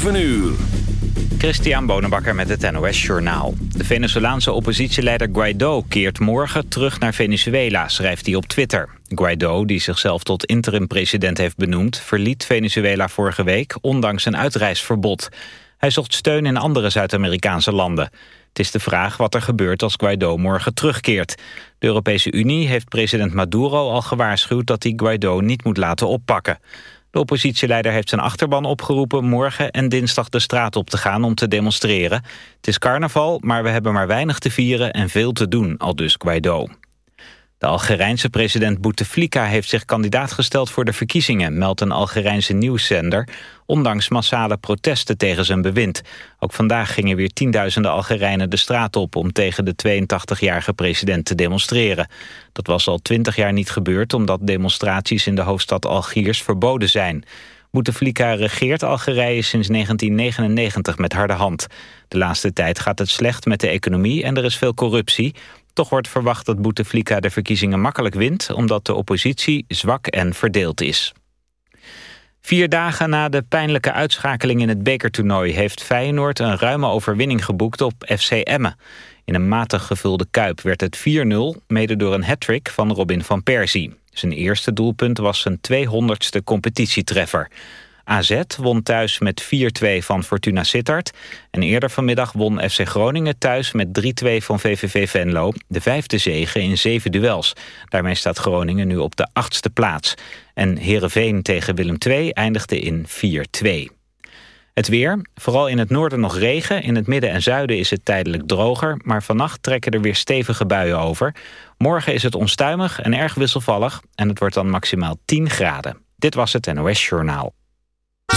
7 uur. Christian Bonenbakker met het NOS Journaal. De Venezolaanse oppositieleider Guaido keert morgen terug naar Venezuela, schrijft hij op Twitter. Guaido, die zichzelf tot interim-president heeft benoemd... verliet Venezuela vorige week, ondanks een uitreisverbod. Hij zocht steun in andere Zuid-Amerikaanse landen. Het is de vraag wat er gebeurt als Guaido morgen terugkeert. De Europese Unie heeft president Maduro al gewaarschuwd... dat hij Guaido niet moet laten oppakken. De oppositieleider heeft zijn achterban opgeroepen morgen en dinsdag de straat op te gaan om te demonstreren. Het is carnaval, maar we hebben maar weinig te vieren en veel te doen, al dus Guaido. De Algerijnse president Bouteflika heeft zich kandidaat gesteld voor de verkiezingen, meldt een Algerijnse nieuwszender, ondanks massale protesten tegen zijn bewind. Ook vandaag gingen weer tienduizenden Algerijnen de straat op om tegen de 82-jarige president te demonstreren. Dat was al twintig jaar niet gebeurd omdat demonstraties in de hoofdstad Algiers verboden zijn. Bouteflika regeert Algerije sinds 1999 met harde hand. De laatste tijd gaat het slecht met de economie en er is veel corruptie. Toch wordt verwacht dat Bouteflika de verkiezingen makkelijk wint... omdat de oppositie zwak en verdeeld is. Vier dagen na de pijnlijke uitschakeling in het bekertoernooi... heeft Feyenoord een ruime overwinning geboekt op FC Emmen. In een matig gevulde kuip werd het 4-0... mede door een hat-trick van Robin van Persie. Zijn eerste doelpunt was zijn 200ste competitietreffer. AZ won thuis met 4-2 van Fortuna Sittard. En eerder vanmiddag won FC Groningen thuis met 3-2 van VVV Venlo. De vijfde zege in zeven duels. Daarmee staat Groningen nu op de achtste plaats. En Heerenveen tegen Willem II eindigde in 4-2. Het weer, vooral in het noorden nog regen. In het midden en zuiden is het tijdelijk droger. Maar vannacht trekken er weer stevige buien over. Morgen is het onstuimig en erg wisselvallig. En het wordt dan maximaal 10 graden. Dit was het NOS Journaal.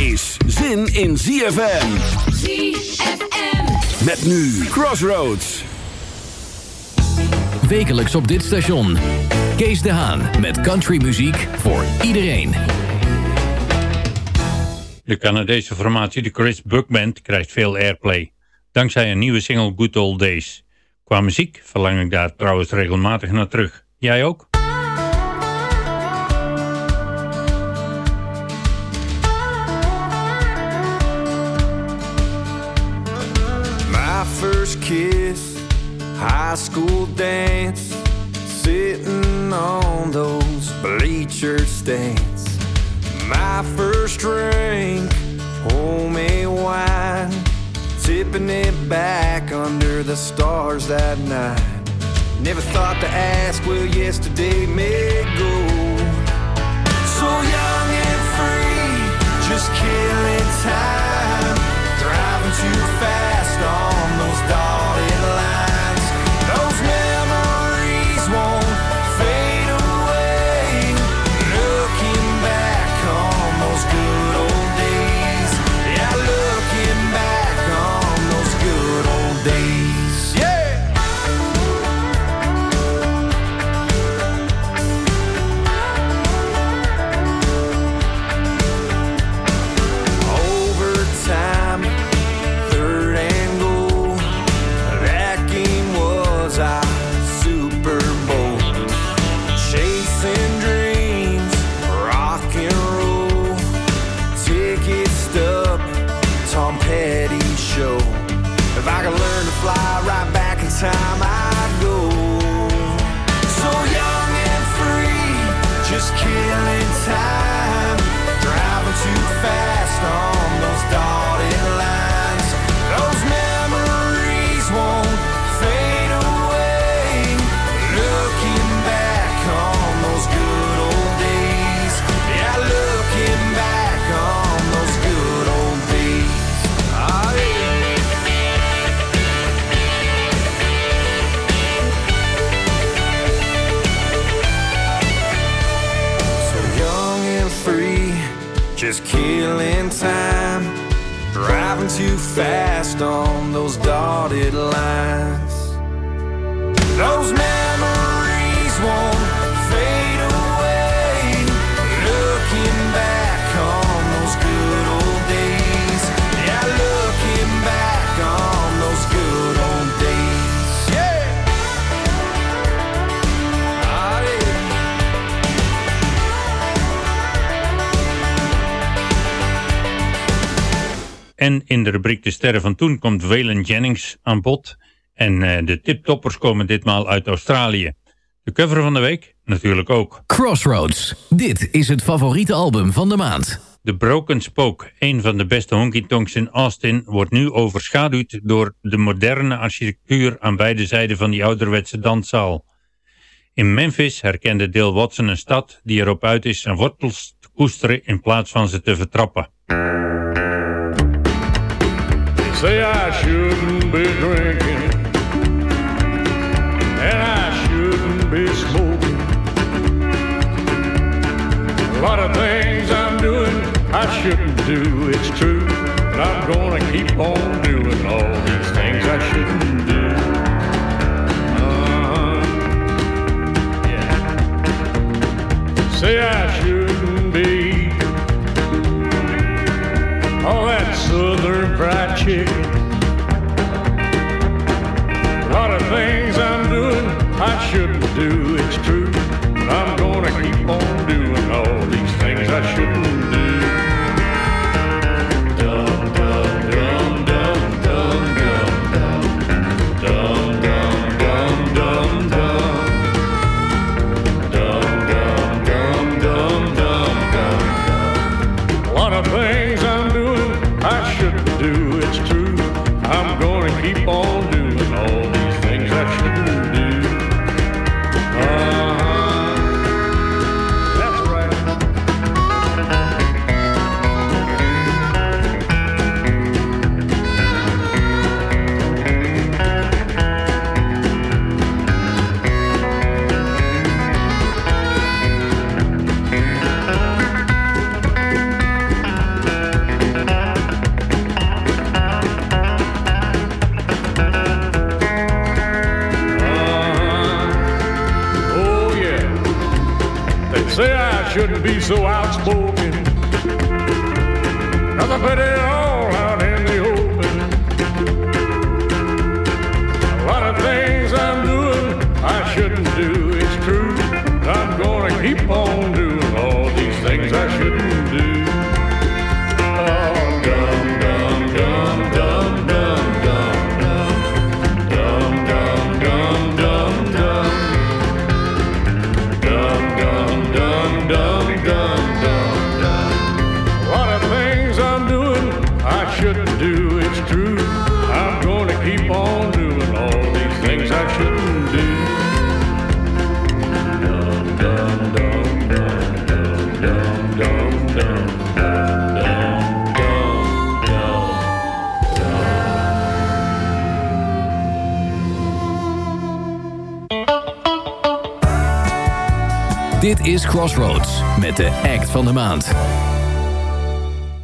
is zin in ZFM. ZFM. Met nu Crossroads. Wekelijks op dit station. Kees de Haan met countrymuziek voor iedereen. De Canadese formatie de Chris Buck Band krijgt veel airplay. Dankzij een nieuwe single Good Old Days. Qua muziek verlang ik daar trouwens regelmatig naar terug. Jij ook? Kiss, high school dance, sitting on those bleacher stands. My first drink, homemade wine, tipping it back under the stars that night. Never thought to ask where yesterday may go. So young and free, just killing time, in de rubriek De Sterren van Toen komt Waylon Jennings aan bod. En eh, de tiptoppers komen ditmaal uit Australië. De cover van de week natuurlijk ook. Crossroads. Dit is het favoriete album van de maand. The Broken Spoke, een van de beste honky-tonks in Austin, wordt nu overschaduwd door de moderne architectuur aan beide zijden van die ouderwetse danszaal. In Memphis herkende Dale Watson een stad die erop uit is zijn wortels te koesteren in plaats van ze te vertrappen. Say I shouldn't be drinking, and I shouldn't be smoking. A lot of things I'm doing I shouldn't do, it's true. But I'm gonna keep on doing all these things I shouldn't do. Uh-huh. Yeah. Say I shouldn't all that southern fried chicken. A lot of things I'm doing I shouldn't do, it's true. I'm gonna keep on doing all these things I shouldn't shouldn't be so outspoken. Is Crossroads met de act van de maand.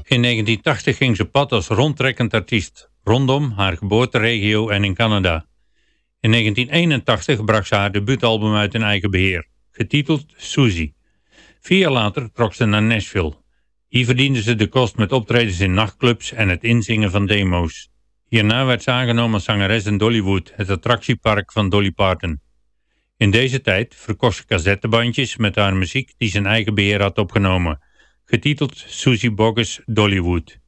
In 1980 ging ze pad als rondtrekkend artiest, rondom haar geboorteregio en in Canada. In 1981 bracht ze haar debuutalbum uit in eigen beheer, getiteld Susie. Vier jaar later trok ze naar Nashville. Hier verdiende ze de kost met optredens in nachtclubs en het inzingen van demo's. Hierna werd ze aangenomen als zangeres in Dollywood, het attractiepark van Dolly Parton. In deze tijd verkocht ze cassettebandjes met haar muziek die zijn eigen beheer had opgenomen, getiteld Susie Bogus Dollywood.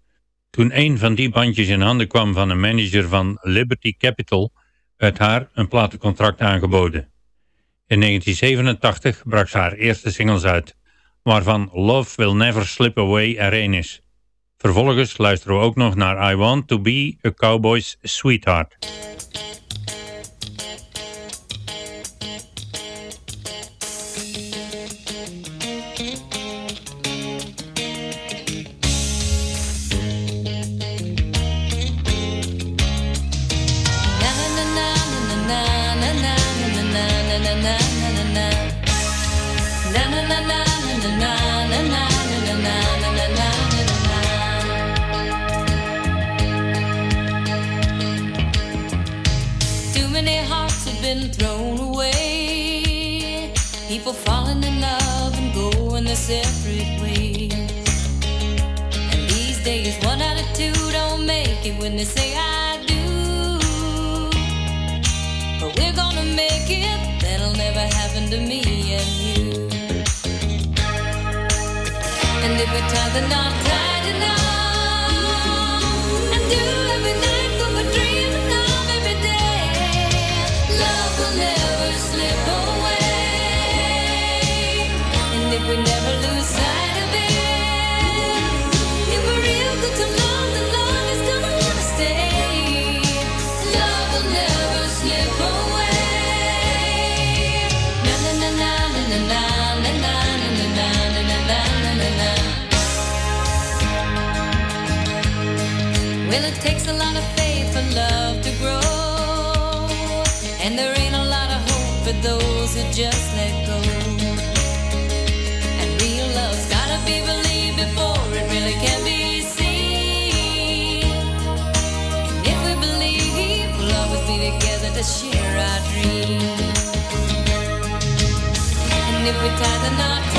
Toen een van die bandjes in handen kwam van een manager van Liberty Capital, werd haar een platencontract aangeboden. In 1987 bracht ze haar eerste singles uit, waarvan Love Will Never Slip Away er een is. Vervolgens luisteren we ook nog naar I Want To Be A Cowboy's Sweetheart. Separate ways. And these days, one out of two don't make it when they say I do. But we're gonna make it. That'll never happen to me and you. And if we tie the knot tight enough and do every night what we're dreaming of every day, love will never slip away. And if we never those who just let go. And real love's gotta be believed before it really can be seen. And if we believe, we'll always be together to share our dreams. And if we tie the knot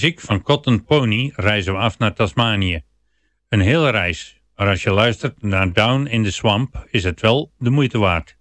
muziek van Cotton Pony reizen we af naar Tasmanië. Een hele reis, maar als je luistert naar Down in the Swamp is het wel de moeite waard.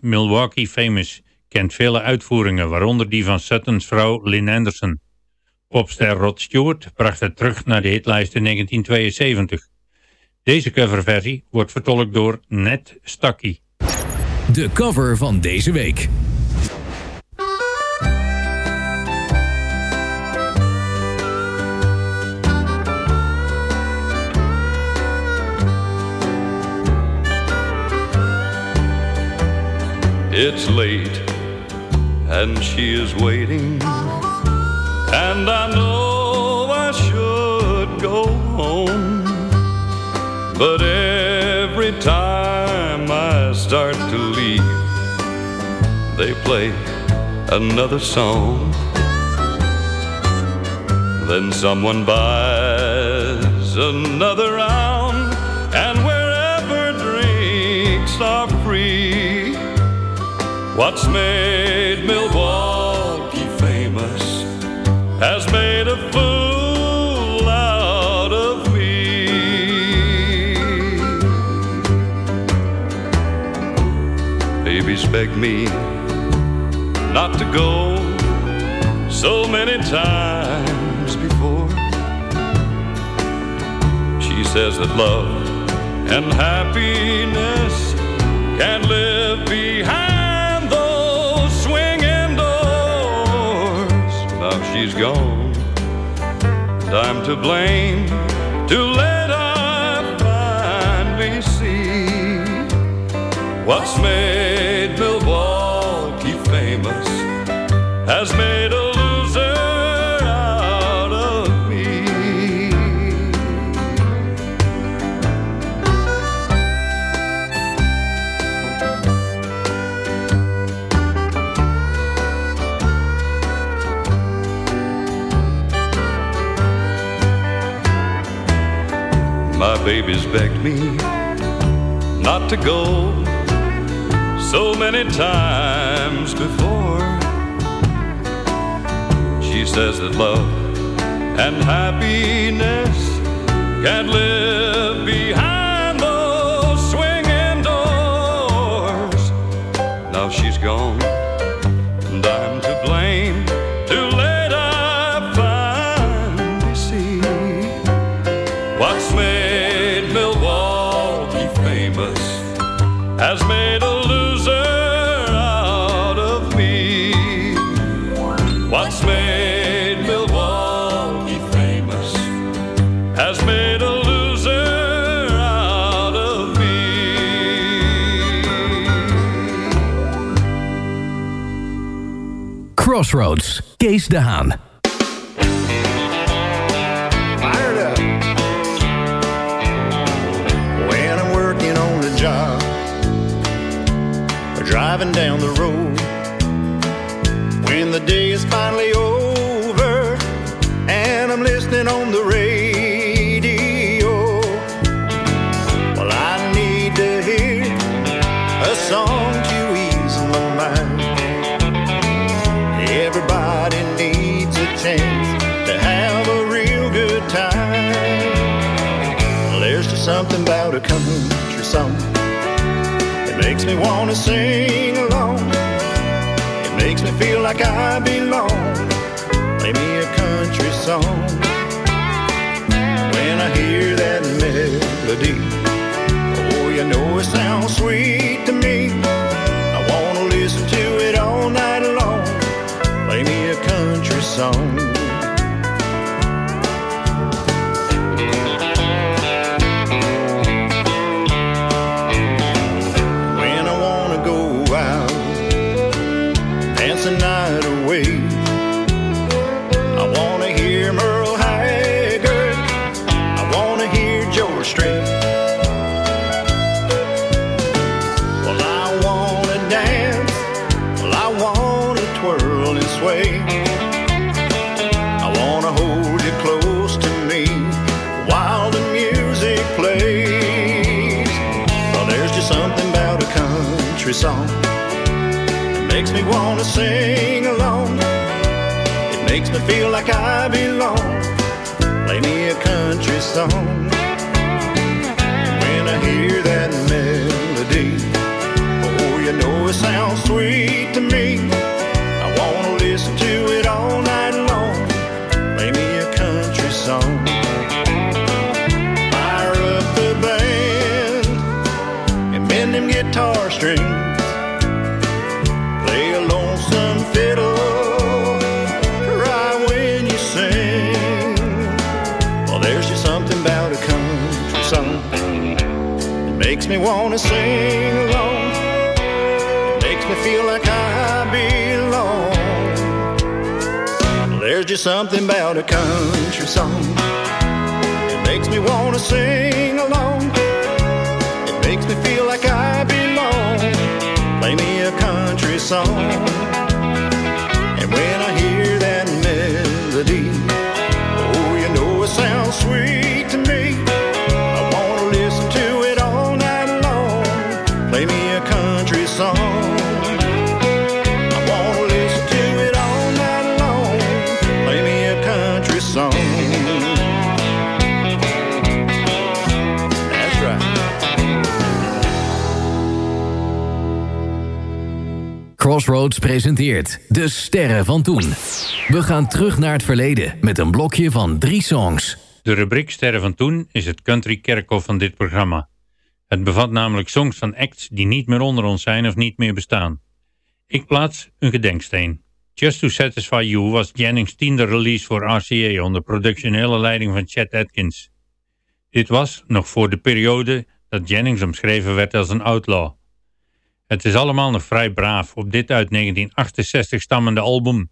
Milwaukee Famous kent vele uitvoeringen, waaronder die van Suttons vrouw Lynn Anderson. Popster Rod Stewart bracht het terug naar de hitlijst in 1972. Deze coverversie wordt vertolkt door Ned Stuckey. De cover van deze week. It's late and she is waiting, and I know I should go home. But every time I start to leave, they play another song. Then someone buys another round, what's made Milwaukee famous has made a fool out of me. Babies beg me not to go so many times before. She says that love and happiness can live behind she's gone. And I'm to blame. Too late I finally see what's made Milwaukee famous has made Baby's begged me not to go so many times before. She says that love and happiness can't live behind those swinging doors. Now she's gone, Crossroads, Haan. fired up when I'm working on job or driving down the road. When the day is finally me want to sing along. It makes me feel like I belong. Play me a country song. When I hear that melody, oh, you know it sounds sweet to me. I want to listen to it all night long. Play me a country song. Makes me wanna sing along. It makes me feel like I belong. Play me a country song. Wanna sing along. It makes me feel like I belong. There's just something about a country song. It makes me wanna sing along. It makes me feel like I belong. Play me a country song. Roads presenteert De Sterren van Toen. We gaan terug naar het verleden met een blokje van drie songs. De rubriek Sterren van Toen is het country kerkhof van dit programma. Het bevat namelijk songs van acts die niet meer onder ons zijn of niet meer bestaan. Ik plaats een gedenksteen. Just to Satisfy You was Jennings' tiende release voor RCA onder productionele leiding van Chet Atkins. Dit was nog voor de periode dat Jennings omschreven werd als een outlaw. Het is allemaal nog vrij braaf op dit uit 1968 stammende album.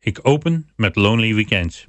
Ik open met Lonely Weekends.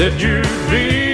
said you'd be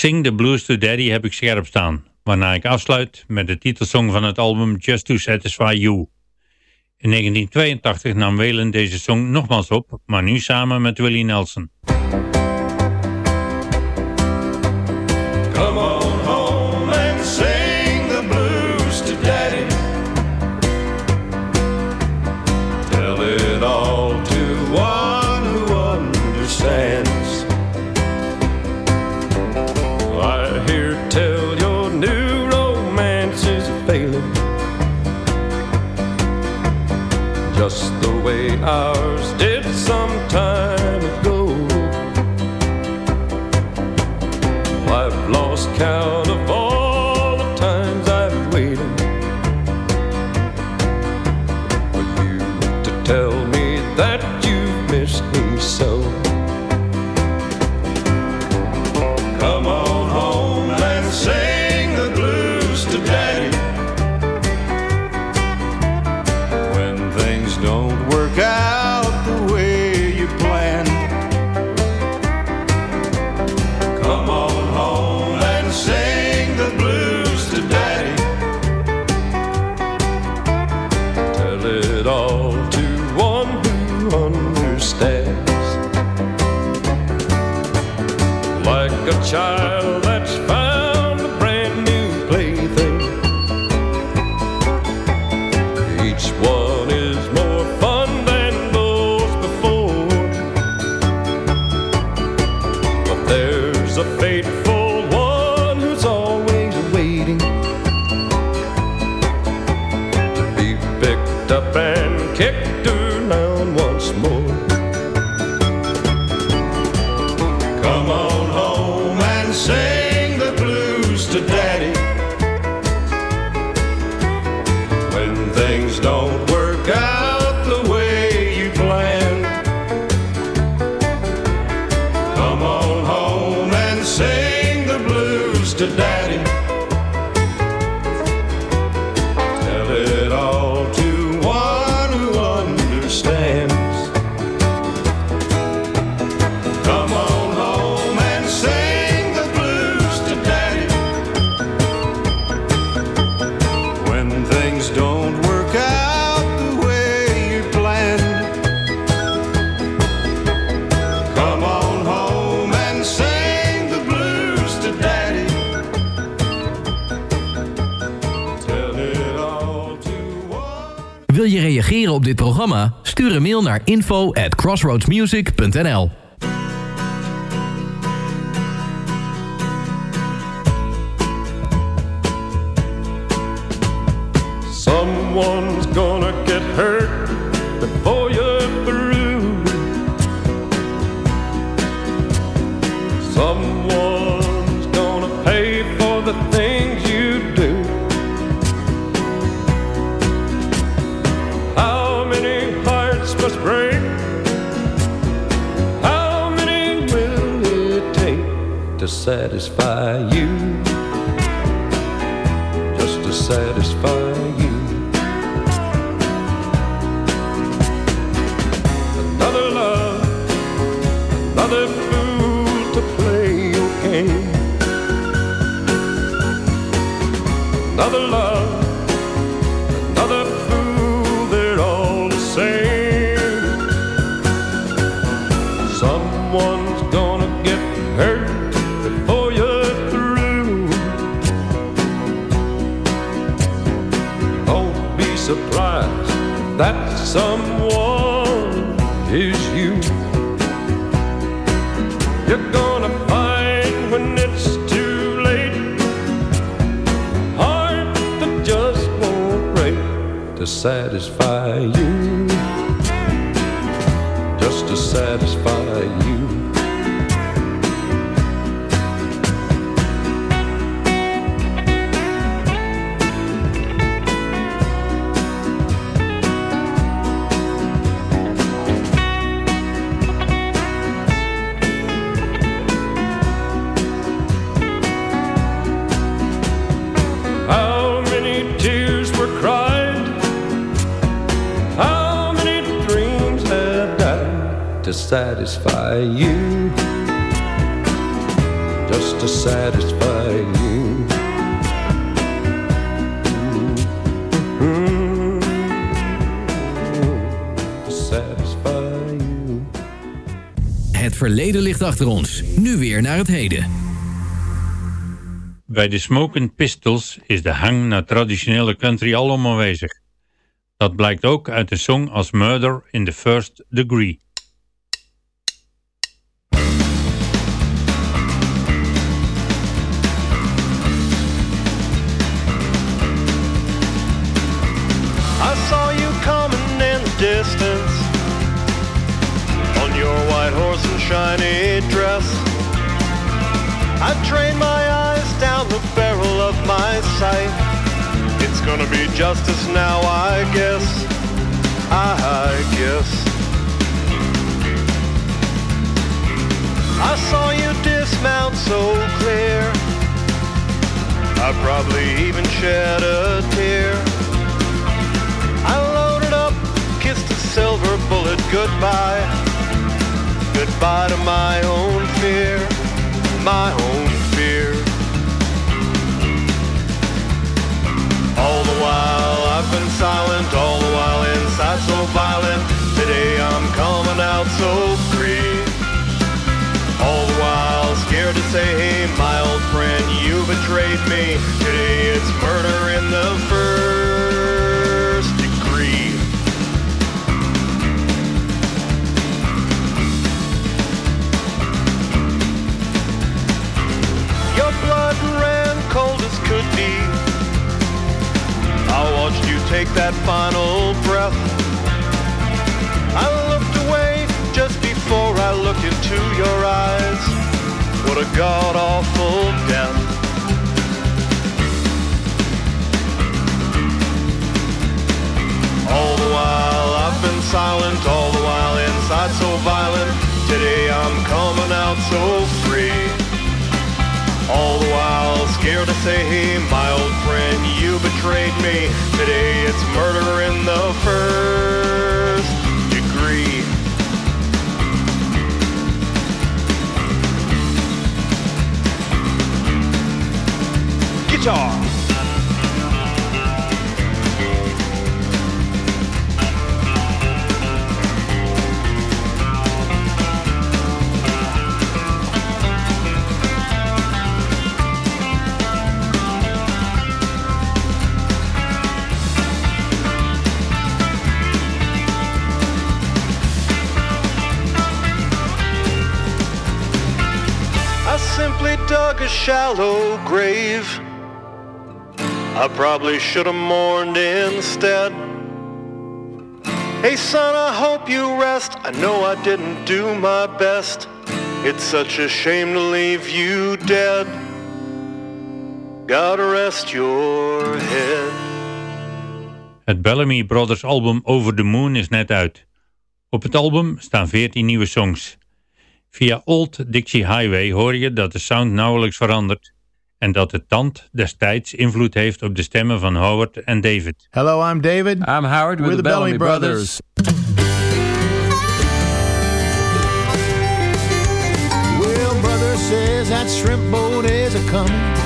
Sing the Blues to Daddy heb ik scherp staan, waarna ik afsluit met de titelsong van het album Just to Satisfy You. In 1982 nam Whalen deze song nogmaals op, maar nu samen met Willie Nelson. uh, naar info at crossroadsmusic.nl Someone's gonna get hurt before satisfy you? Just to satisfy you. Another love, another fool to play your game. Another love, that someone is you. You're gonna find when it's too late. Heart that just won't break to satisfy you. Just to satisfy satisfy you? Just to satisfy you. To satisfy you. Het verleden ligt achter ons. Nu weer naar het heden. Bij de Smoking Pistols is de hang naar traditionele country alom aanwezig. Dat blijkt ook uit een song als Murder in the First Degree. I trained my eyes down the barrel of my sight. It's gonna be justice now, I guess. I guess. I saw you dismount so clear. I probably even shed a tear. I loaded up, kissed a silver bullet goodbye. Goodbye to my own fear, my own fear. All the while I've been silent, all the while inside so violent. Today I'm coming out so free. All the while scared to say, hey, my old friend, you betrayed me. Today it's murder could be. I watched you take that final breath. I looked away just before I looked into your eyes. What a god awful death. All the while I've been silent, all the while inside so violent. Today I'm coming out so free. All the while scared to say, hey, my old friend, you betrayed me. Today it's murder in the first degree. Guitar. A shallow grave. I probably should have mourned instead. Hey son, I hope you rest. I know I didn't do my best. It's such a shame to leave you dead. Gotta rest your head. Het Bellamy Brothers album Over the Moon is net uit. Op het album staan 14 nieuwe songs. Via Old Dixie Highway hoor je dat de sound nauwelijks verandert en dat de tand destijds invloed heeft op de stemmen van Howard en David. Hello, I'm David. I'm Howard. We're, the, Bellamy, Brothers. Well, brother says that shrimp boat is a coming.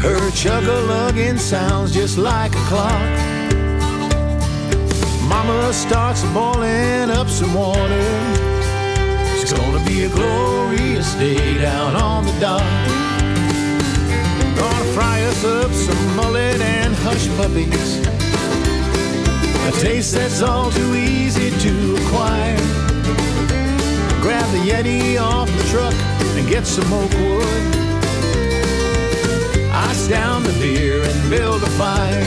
Her chug-a-lugging sounds just like a clock. Mama starts boiling up some water. It's gonna be a glorious day down on the dock. Gonna fry us up some mullet and hush puppies. A taste that's all too easy to acquire. Grab the Yeti off the truck and get some oak wood. Ice down the beer and build a fire.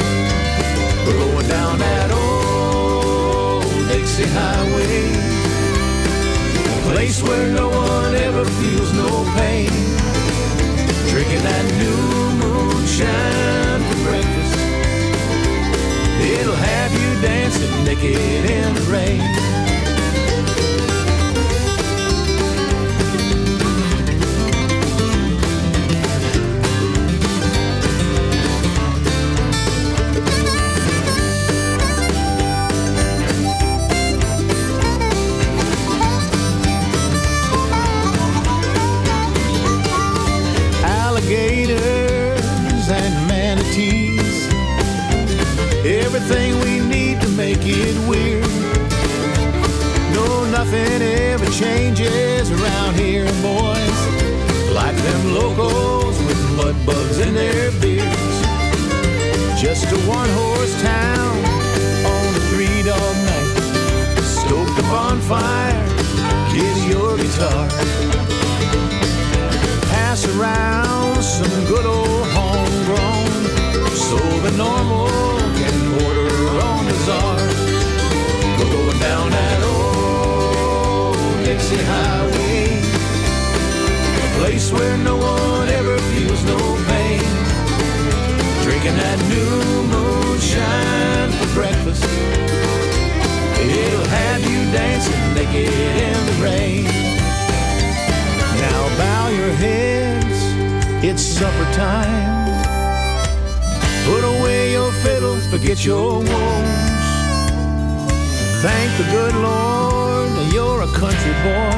We're going down that old Dixie Highway. Place where no one ever feels no pain. Drinking that new moonshine for breakfast. It'll have you dancing naked in the rain. One town on a three dog night. Stoke the bonfire, get your guitar pass around some good old forget your woes. Thank the good Lord you're a country boy.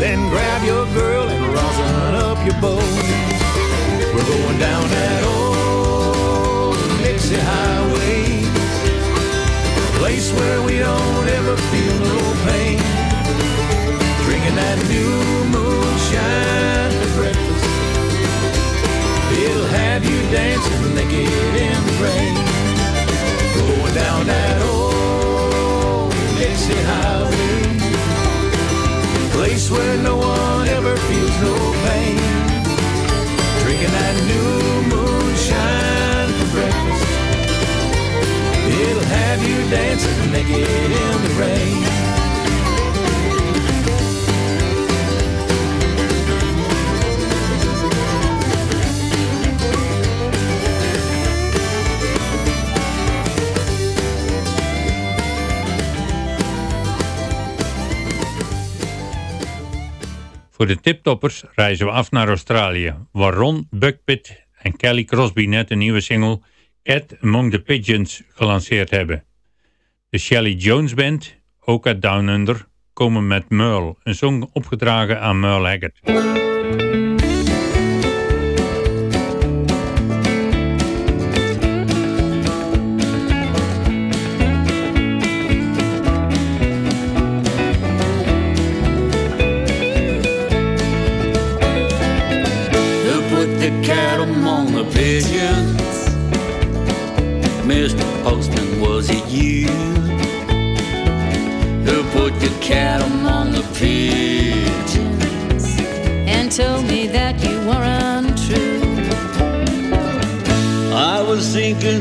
Then grab your girl and rosin up your bow. We're going down that old Dixie Highway. Place where we don't ever feel no pain. Drinking that new moonshine for breakfast. It'll have you dancing naked in the rain. Down that old Dixie Highway. Place where no one ever feels no pain. Drinking that new moonshine for breakfast. It'll have you dancing naked in the rain. Voor de tiptoppers reizen we af naar Australië, waar Ron Buckpit en Kelly Crosby net een nieuwe single Cat Among the Pigeons gelanceerd hebben. De Shelley Jones Band, ook uit Down Under, komen met Merle, een song opgedragen aan Merle Haggard.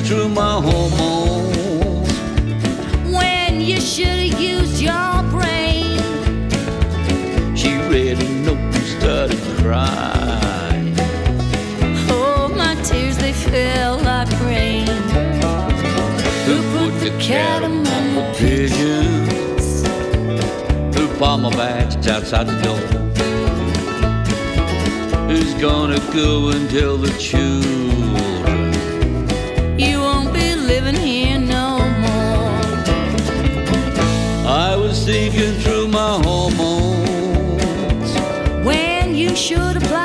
Through my hormones. When you should have used your brain. She read a note and started crying. Oh, my tears, they fell like rain. Who put the cat among the Pigeons who palm my bags outside the door. Who's gonna go and tell the children? Should apply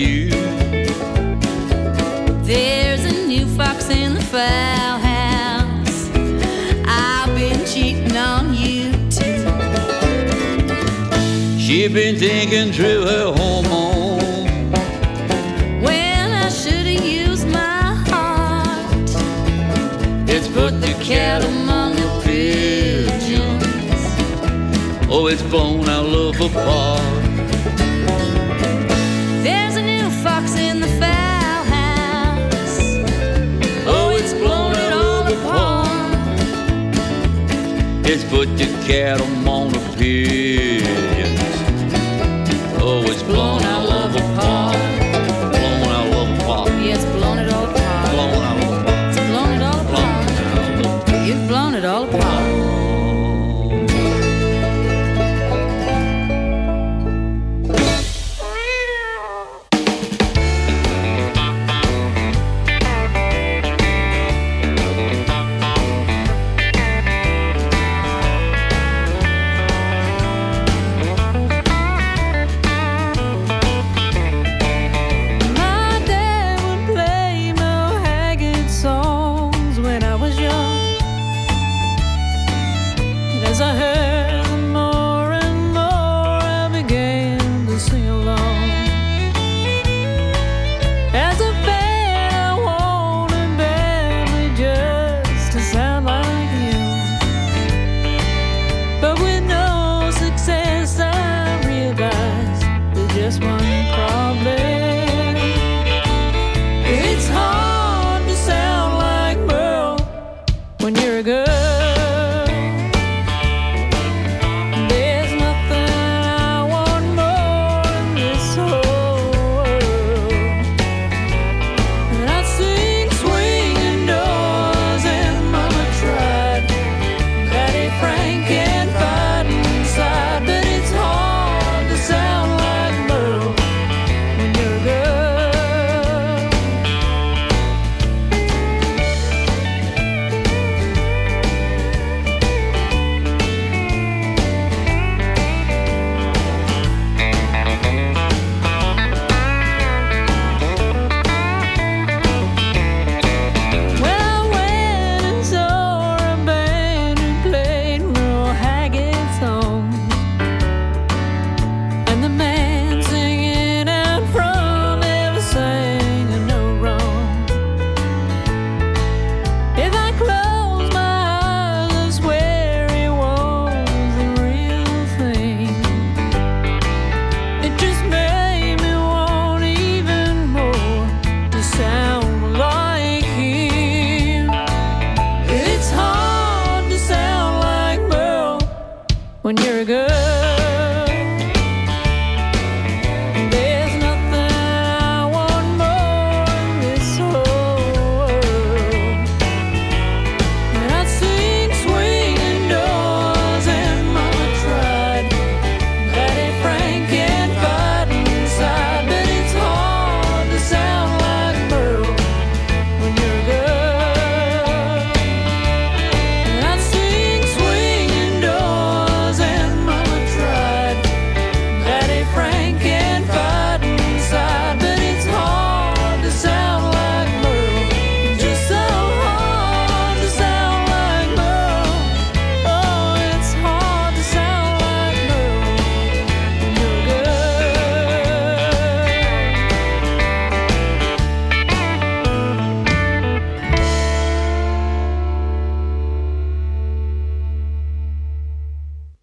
you? There's a new fox in the fowl house. I've been cheating on you too. She been thinking through her hormones. When I should have used my heart. It's put the cat among the pigeons. Oh, it's blown our love apart. Put the cat on the pigeons.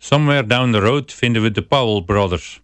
Somewhere down the road vinden we de Powell Brothers.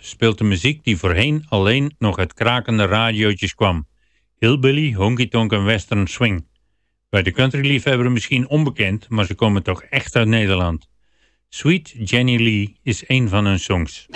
speelt de muziek die voorheen alleen nog uit krakende radiootjes kwam. Hillbilly, honky tonk en western swing. Bij de country countryliefhebber misschien onbekend, maar ze komen toch echt uit Nederland. Sweet Jenny Lee is een van hun songs.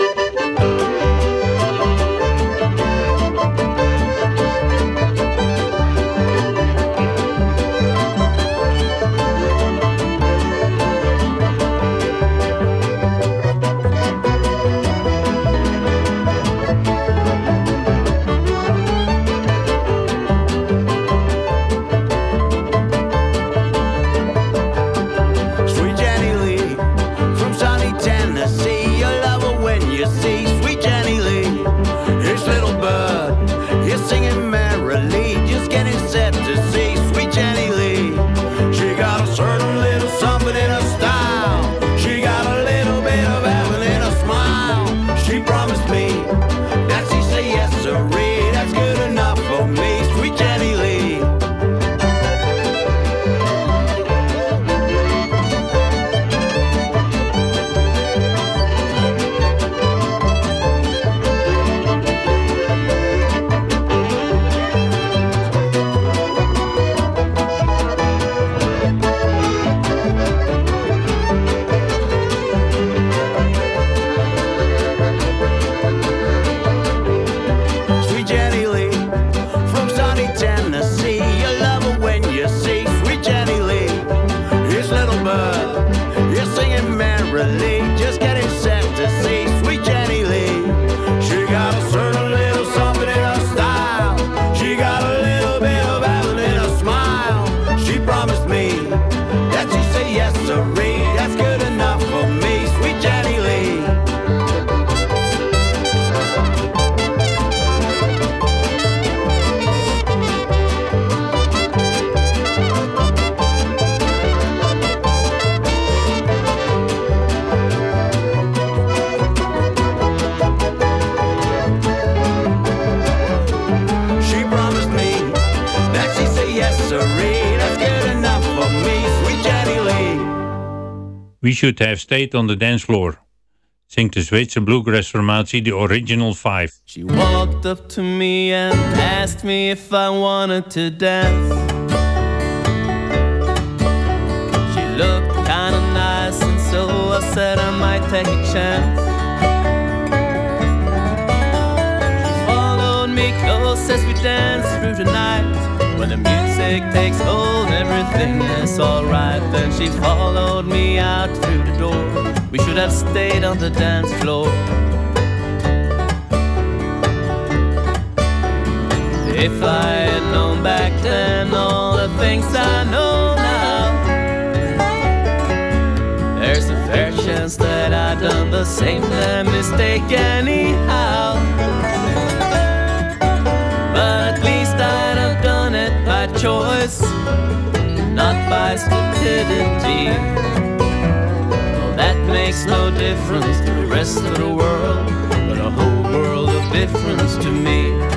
Should Have Stayed on the Dance Floor. Zingt de Zweedse bluegrass-formatie The Original Five. She walked up to me and asked me if I wanted to dance. She looked kinda nice, and so I said I might take a chance. She followed me close as we danced through the night. Music takes hold, everything is alright. Then she followed me out through the door. We should have stayed on the dance floor. If I had known back then all the things I know now, there's a fair chance that I'd done the same damn mistake anyhow. By stupidity. Well, that makes no difference to the rest of the world, but a whole world of difference to me.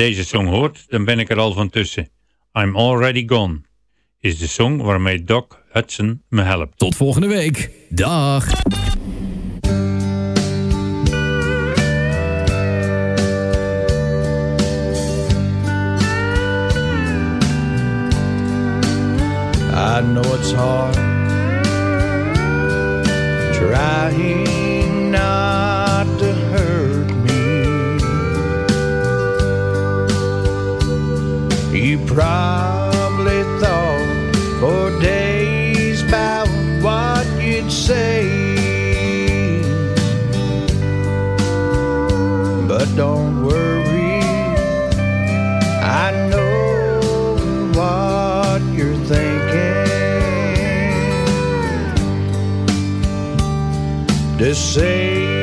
Deze song hoort, dan ben ik er al van tussen. I'm Already Gone is de song waarmee Doc Hudson me helpt. Tot volgende week. Dag. I know it's hard trying probably thought for days about what you'd say. But don't worry, I know what you're thinking. To save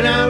when I